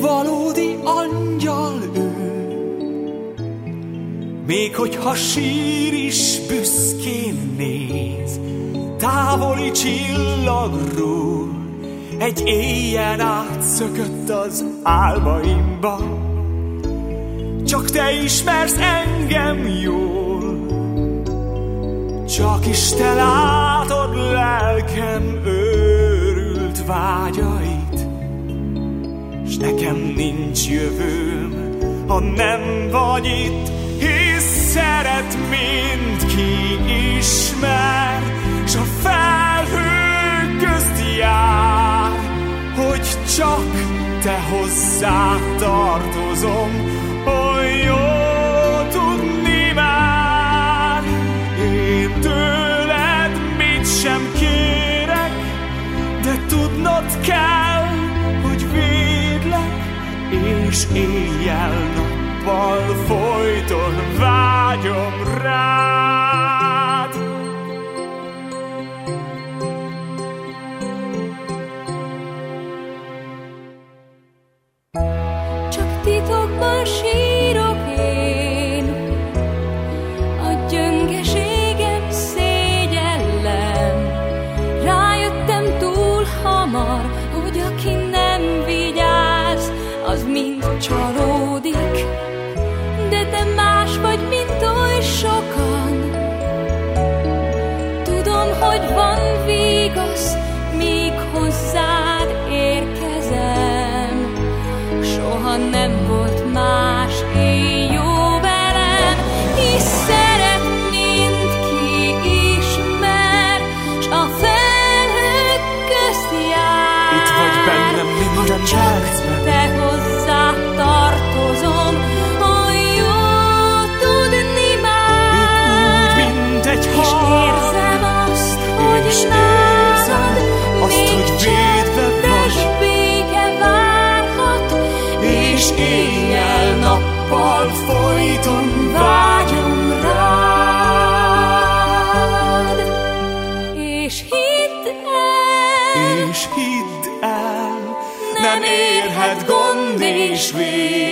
valódi angyal ő. Még hogyha sír is büszkén néz, távoli csillagról, egy éjjel átszökött az álmaimba. Csak te ismersz engem jól, csak is te látod lelkem őrült vágyait, s nekem nincs jövőm, ha nem vagy itt, hisz szeret mindki ismer, s a felhők közt jár, hogy csak te hozzá tartozom, oly jó tudni már. Én tőled mit sem kérek, de tudnod kell, és éjjel-nappal folyton vágyom rád. Csak titokban sírok csalódik. De te más vagy, mint oly sokan. Tudom, hogy van vigasz, míg hozzád érkezem. Soha nem volt más éj jó velem, hisz szeret mindki és éjjel-nappal folyton vágyom rád. És hidd el, és hidd el, nem érhet gond és vér,